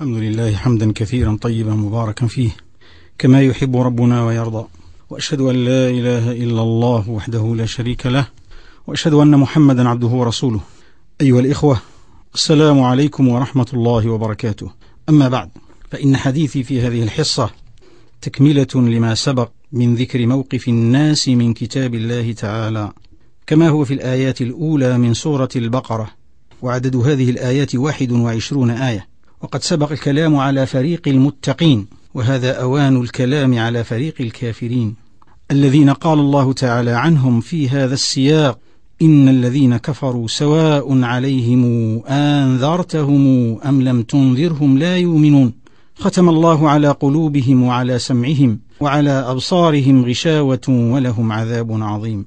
الحمد لله حمدا كثيرا طيبا مباركا فيه كما يحب ربنا ويرضى. وأشهد أن لا إله إلا الله وحده لا شريك له وأشهد أن محمدا عبده ورسوله. أيها الإخوة السلام عليكم ورحمة الله وبركاته. أما بعد فإن حديثي في هذه الحصة تكملة لما سبق من ذكر موقف الناس من كتاب الله تعالى كما هو في الآيات الأولى من سورة البقرة وعدد هذه الآيات واحد وعشرون آية. وقد سبق الكلام على فريق المتقين وهذا أوان الكلام على فريق الكافرين. الذين قال الله تعالى عنهم في هذا السياق إن الذين كفروا سواء عليهم أنذرتهم أم لم تنذرهم لا يؤمنون. ختم الله على قلوبهم وعلى سمعهم وعلى أبصارهم غشاوة ولهم عذاب عظيم.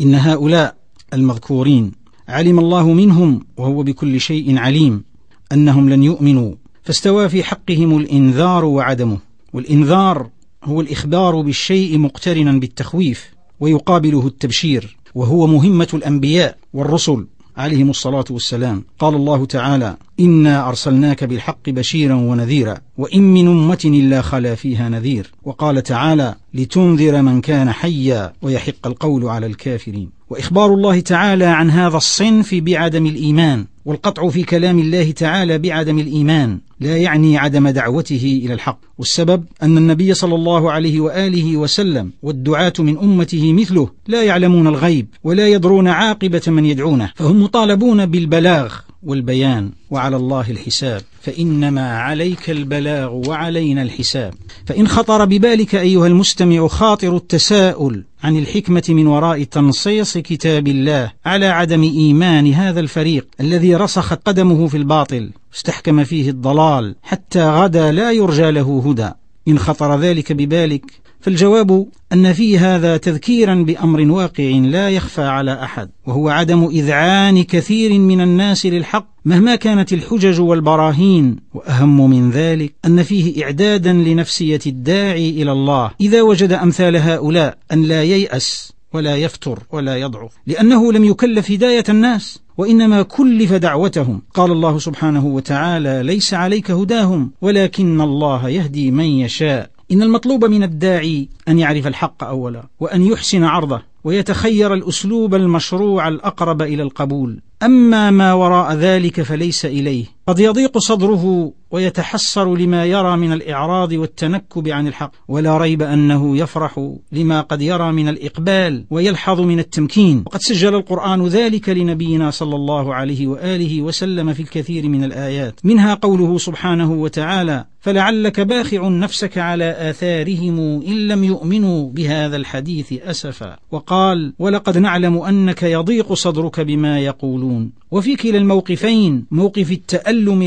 إن هؤلاء المذكورين علم الله منهم وهو بكل شيء عليم. أنهم لن يؤمنوا. فاستوى في حقهم الإنذار وعدمه. والإنذار هو الإخبار بالشيء مقترنا بالتخويف ويقابله التبشير وهو مهمة الأنبياء والرسل عليهم الصلاة والسلام. قال الله تعالى إنا أرسلناك بالحق بشيرا ونذيرا وإن من أمة إلا خلا فيها نذير. وقال تعالى لتنذر من كان حيا ويحق القول على الكافرين. وإخبار الله تعالى عن هذا الصنف بعدم الإيمان. والقطع في كلام الله تعالى بعدم الإيمان لا يعني عدم دعوته إلى الحق. والسبب أن النبي صلى الله عليه وآله وسلم والدعاة من أمته مثله لا يعلمون الغيب ولا يدرون عاقبة من يدعونه فهم مطالبون بالبلاغ والبيان وعلى الله الحساب فإنما عليك البلاغ وعلينا الحساب. فإن خطر ببالك أيها المستمع خاطر التساؤل عن الحكمة من وراء تنصيص كتاب الله على عدم إيمان هذا الفريق الذي رسخت قدمه في الباطل استحكم فيه الضلال حتى غدا لا يرجى له هدى. إن خطر ذلك ببالك فالجواب أن في هذا تذكيرا بأمر واقع لا يخفى على أحد وهو عدم إذعان كثير من الناس للحق مهما كانت الحجج والبراهين. وأهم من ذلك أن فيه اعدادا لنفسية الداعي إلى الله. إذا وجد أمثال هؤلاء أن لا ييأس ولا يفتر ولا يضعف لأنه لم يكلف هداية الناس وإنما كلف دعوتهم. قال الله سبحانه وتعالى ليس عليك هداهم ولكن الله يهدي من يشاء. إن المطلوب من الداعي أن يعرف الحق أولا وأن يحسن عرضه ويتخير الأسلوب المشروع الأقرب إلى القبول. أما ما وراء ذلك فليس إليه. قد يضيق صدره ويتحسر لما يرى من الإعراض والتنكب عن الحق ولا ريب أنه يفرح لما قد يرى من الإقبال ويلحظ من التمكين. وقد سجل القرآن ذلك لنبينا صلى الله عليه وآله وسلم في الكثير من الآيات. منها قوله سبحانه وتعالى فلعلك باخع نفسك على آثارهم إن لم يؤمنوا بهذا الحديث أسفا وقال ولقد نعلم أنك يضيق صدرك بما يقولون وفي كلا الموقفين موقف التألم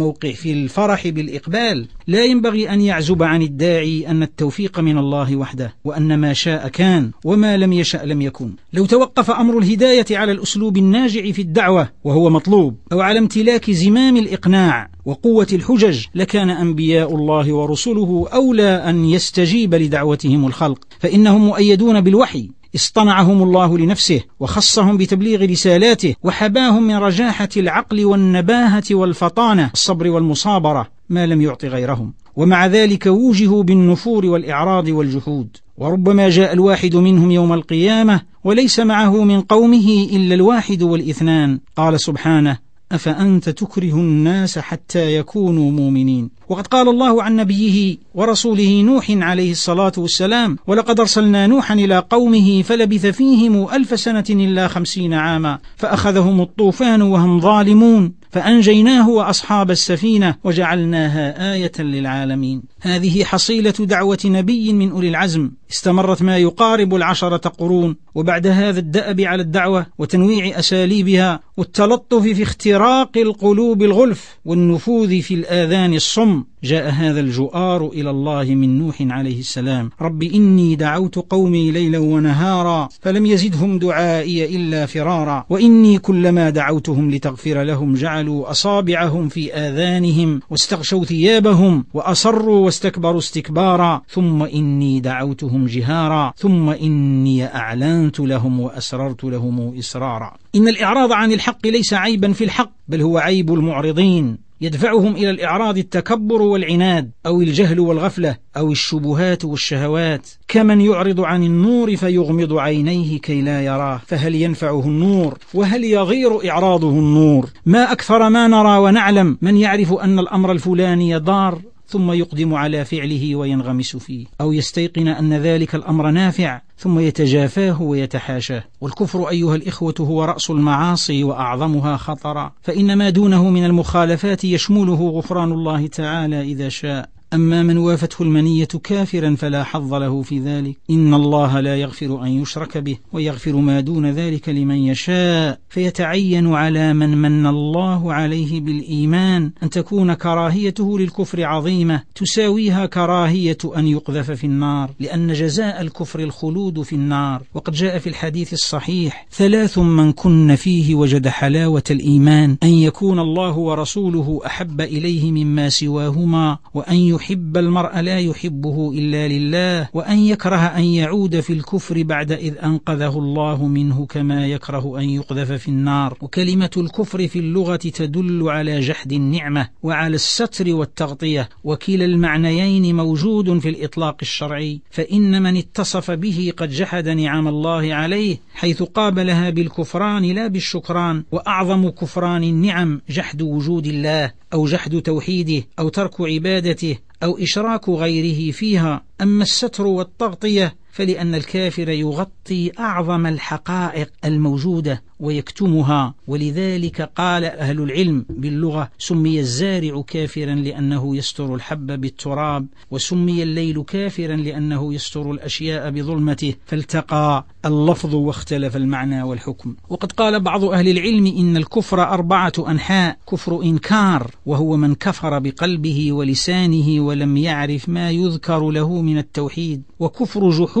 للاعراض وموقف الفرح بالإقبال لا ينبغي أن يعزب عن الداعي أن التوفيق من الله وحده وأن ما شاء كان وما لم يشأ لم يكن. لو توقف أمر الهداية على الأسلوب الناجع في الدعوة وهو مطلوب أو على امتلاك زمام الإقناع وقوة الحجج لكان أنبياء الله ورسله أولى أن يستجيب لدعوتهم الخلق. فإنهم مؤيدون بالوحي اصطنعهم الله لنفسه وخصهم بتبليغ رسالاته وحباهم من رجاحة العقل والنباهة والفطانة الصبر والمصابرة ما لم يعط غيرهم. ومع ذلك ووجهوا بالنفور والإعراض والجحود. وربما جاء الواحد منهم يوم القيامة وليس معه من قومه إلا الواحد والإثنان. قال سبحانه أفأنت تكره الناس حتى يكونوا مؤمنين؟ وقد قال الله عن نبيه ورسوله نوح عليه الصلاة والسلام ولقد أرسلنا نوحا إلى قومه فلبث فيهم ألف سنة إلا خمسين عاما فأخذهم الطوفان وهم ظالمون. فأنجيناه وأصحاب السفينة وجعلناها آية للعالمين. هذه حصيلة دعوة نبي من أولي العزم. استمرت ما يقارب العشرة قرون وبعد هذا الدأب على الدعوة وتنويع أساليبها والتلطف في اختراق القلوب الغلف والنفوذ في الآذان الصم جاء هذا الجؤار إلى الله من نوح عليه السلام. رب إني دعوت قومي ليلا ونهارا فلم يزدهم دعائي إلا فرارا وإني كلما دعوتهم لتغفر لهم جعلوا أصابعهم في آذانهم واستغشوا ثيابهم وأصروا واستكبروا استكبارا ثم إني دعوتهم جهارا ثم إني أعلنت لهم وأسررت لهم إسرارا. إن الإعراض عن الحق ليس عيبا في الحق بل هو عيب المعرضين. يدفعهم إلى الإعراض التكبر والعناد أو الجهل والغفلة أو الشبهات والشهوات. كمن يعرض عن النور فيغمض عينيه كي لا يراه. فهل ينفعه النور؟ وهل يغير إعراضه النور؟ ما أكثر ما نرى ونعلم. من يعرف أن الأمر الفلاني ضار ثم يقدم على فعله وينغمس فيه. أو يستيقن أن ذلك الأمر نافع ثم يتجافاه ويتحاشاه. والكفر أيها الإخوة هو رأس المعاصي وأعظمها خطرا. فإن ما دونه من المخالفات يشمله غفران الله تعالى إذا شاء. أما من وافته المنية كافرا فلا حظ له في ذلك. إن الله لا يغفر أن يشرك به ويغفر ما دون ذلك لمن يشاء. فيتعين على من من الله عليه بالإيمان أن تكون كراهيته للكفر عظيمة تساويها كراهية أن يقذف في النار لأن جزاء الكفر الخلود في النار. وقد جاء في الحديث الصحيح ثلاث من كن فيه وجد حلاوة الإيمان أن يكون الله ورسوله أحب إليه مما سواهما وأن يحب المرء لا يحبه إلا لله وأن يكره أن يعود في الكفر بعد إذ أنقذه الله منه كما يكره أن يقذف في النار. وكلمة الكفر في اللغة تدل على جحد النعمة وعلى الستر والتغطية. وكلا المعنيين موجود في الإطلاق الشرعي. فإن من اتصف به قد جحد نعم الله عليه حيث قابلها بالكفران لا بالشكران. وأعظم كفران النعم جحد وجود الله أو جحد توحيده أو ترك عبادته أو إشراك غيره فيها أما الستر والتغطية فلأن الكافر يغطي أعظم الحقائق الموجودة ويكتمها ولذلك قال أهل العلم باللغة سمي الزارع كافرا لأنه يستر الحب بالتراب وسمي الليل كافرا لأنه يستر الأشياء بظلمته فالتقى اللفظ واختلف المعنى والحكم. وقد قال بعض أهل العلم إن الكفر أربعة أنحاء كفر إنكار وهو من كفر بقلبه ولسانه ولم يعرف ما يذكر له من التوحيد وكفر جحود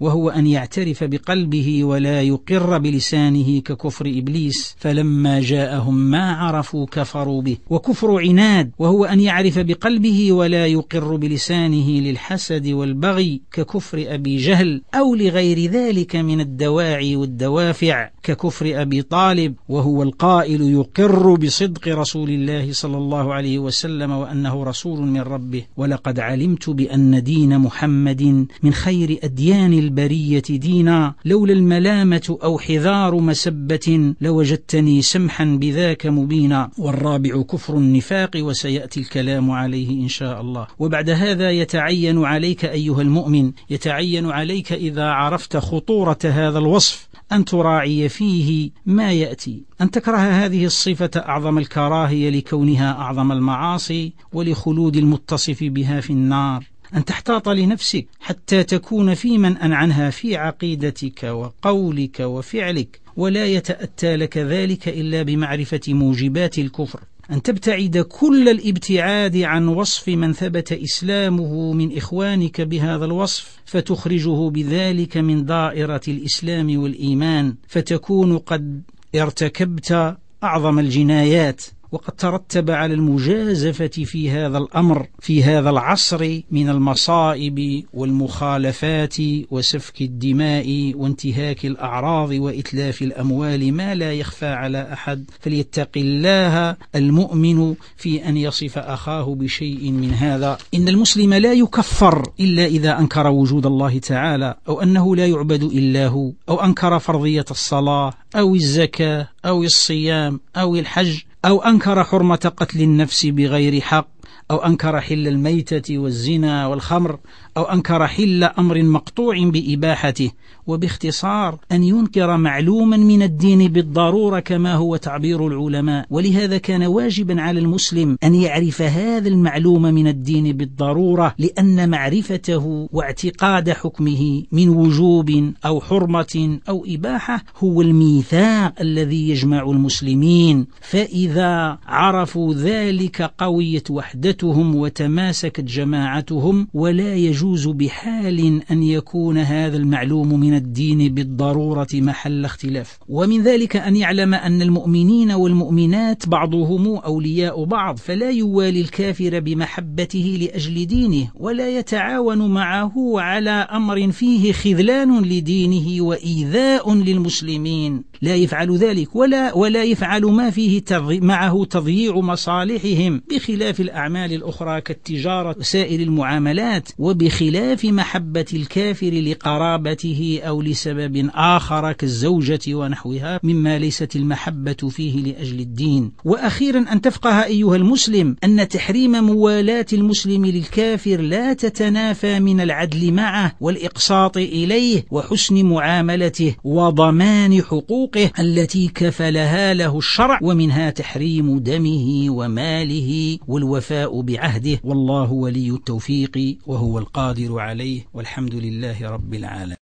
وهو أن يعترف بقلبه ولا يقر بلسانه ككفر إبليس فلما جاءهم ما عرفوا كفروا به. وكفر عناد وهو أن يعرف بقلبه ولا يقر بلسانه للحسد والبغي ككفر أبي جهل أو لغير ذلك من الدواعي والدوافع ككفر أبي طالب وهو القائل يقر بصدق رسول الله صلى الله عليه وسلم وأنه رسول من ربه. ولقد علمت بأن دين محمد من خير أديان البرية دينا لولا الملامة أو حذار مسبة لوجدتني سمحا بذاك مبينا. والرابع كفر النفاق وسيأتي الكلام عليه إن شاء الله. وبعد هذا يتعين عليك أيها المؤمن يتعين عليك إذا عرفت خطورة هذا الوصف أن تراعي فيه ما يأتي. أن تكره هذه الصفة أعظم الكراهية لكونها أعظم المعاصي ولخلود المتصف بها في النار. أن تحتاط لنفسك حتى تكون في من عنها في عقيدتك وقولك وفعلك ولا يتأتى لك ذلك إلا بمعرفة موجبات الكفر. أن تبتعد كل الابتعاد عن وصف من ثبت إسلامه من إخوانك بهذا الوصف فتخرجه بذلك من دائرة الإسلام والإيمان فتكون قد ارتكبت أعظم الجنايات. وقد ترتب على المجازفة في هذا الأمر في هذا العصر من المصائب والمخالفات وسفك الدماء وانتهاك الأعراض وإتلاف الأموال ما لا يخفى على أحد. فليتق الله المؤمن في أن يصف أخاه بشيء من هذا. إن المسلم لا يكفر إلا إذا أنكر وجود الله تعالى أو أنه لا يعبد إلا هو أو أنكر فرضية الصلاة أو الزكاة أو الصيام أو الحج. أو أنكر حرمة قتل النفس بغير حق أو أنكر حل الميتة والزنا والخمر أو أنكر حل أمر مقطوع بإباحته وباختصار أن ينكر معلوما من الدين بالضرورة كما هو تعبير العلماء. ولهذا كان واجبا على المسلم أن يعرف هذا المعلوم من الدين بالضرورة لأن معرفته واعتقاد حكمه من وجوب أو حرمة أو إباحة هو الميثاق الذي يجمع المسلمين. فإذا عرفوا ذلك قوية وحده. وحدتهم وتماسكت جماعتهم ولا يجوز بحال أن يكون هذا المعلوم من الدين بالضرورة محل اختلاف. ومن ذلك أن يعلم أن المؤمنين والمؤمنات بعضهم أولياء بعض فلا يوالي الكافر بمحبته لأجل دينه ولا يتعاون معه على أمر فيه خذلان لدينه وإيذاء للمسلمين. لا يفعل ذلك ولا ولا يفعل ما فيه معه تضييع مصالحهم بخلاف الأعمال الأخرى كالتجارة وسائر المعاملات وبخلاف محبة الكافر لقرابته أو لسبب آخر كالزوجة ونحوها مما ليست المحبة فيه لأجل الدين. وأخيرا أن تفقه أيها المسلم أن تحريم موالاة المسلم للكافر لا تتنافى من العدل معه والإقساط إليه وحسن معاملته وضمان حقوقه التي كفلها له الشرع ومنها تحريم دمه وماله والوفاء بعهده. والله ولي التوفيق وهو القادر عليه. والحمد لله رب العالمين.